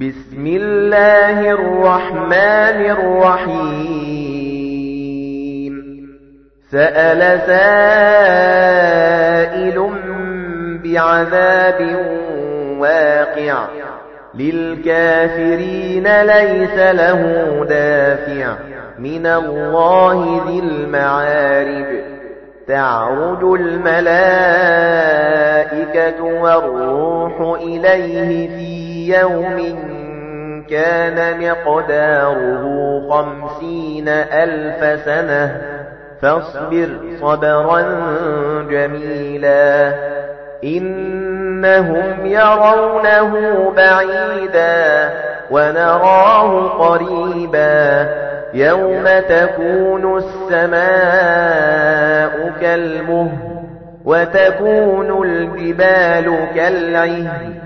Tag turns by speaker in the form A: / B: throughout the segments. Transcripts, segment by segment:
A: بسم الله الرحمن الرحيم. سأل سائل بعذاب واقع. للكافرين ليس له دافع. من الله ذي المعارج. تعرج الملائكة والروح إليه في يوم كان مقداره خمسين ألف سنة فاصبر صبرا جميلا. إنهم يرونه بعيدا ونراه قريبا. يوم تكون السماء كالمهل وتكون الجبال كالعهن.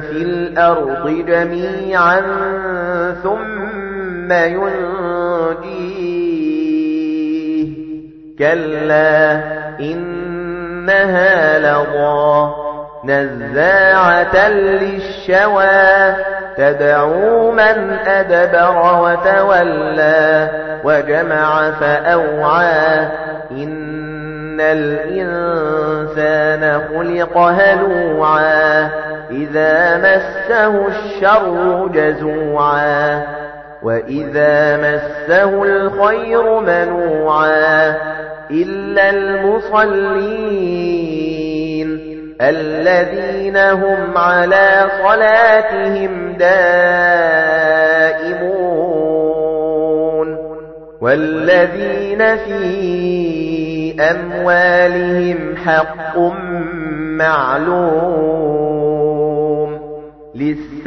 A: في الأرض جميعا ثم ينجيه. كلا إنها لضا نزاعة للشوى. تدعو من أدبر وتولى وجمع فأوعى. إن الإنسان خلق هلوعا إذا مسه الشر جزوعا وإذا مسه الخير منوعا إلا المصلين الذين هم على صلاتهم دائمون والذين في أموالهم حق معلوم للسائل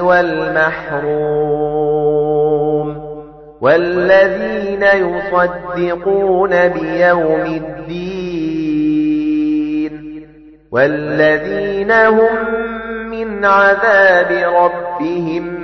A: والمحروم والذين يصدقون بيوم الدين والذين هم من عذاب ربهم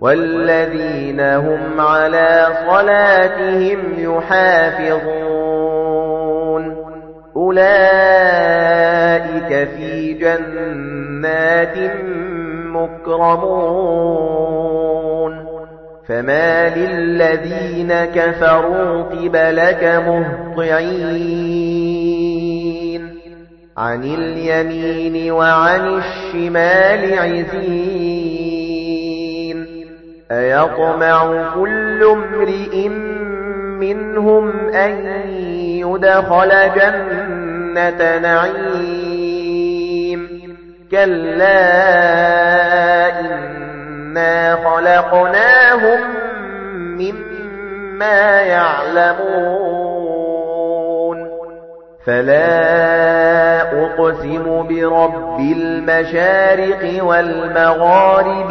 A: والذين هم على صلاتهم يحافظون. أولئك في جنات مكرمون. فما للذين كفروا قبلك مهطعين. عن اليمين وعن الشمال عزين. أيطمع كل امرئ منهم أن يدخل جنة نعيم كلا إنا خلقناهم مما يعلمون فلا أقسم برب المشارق والمغارب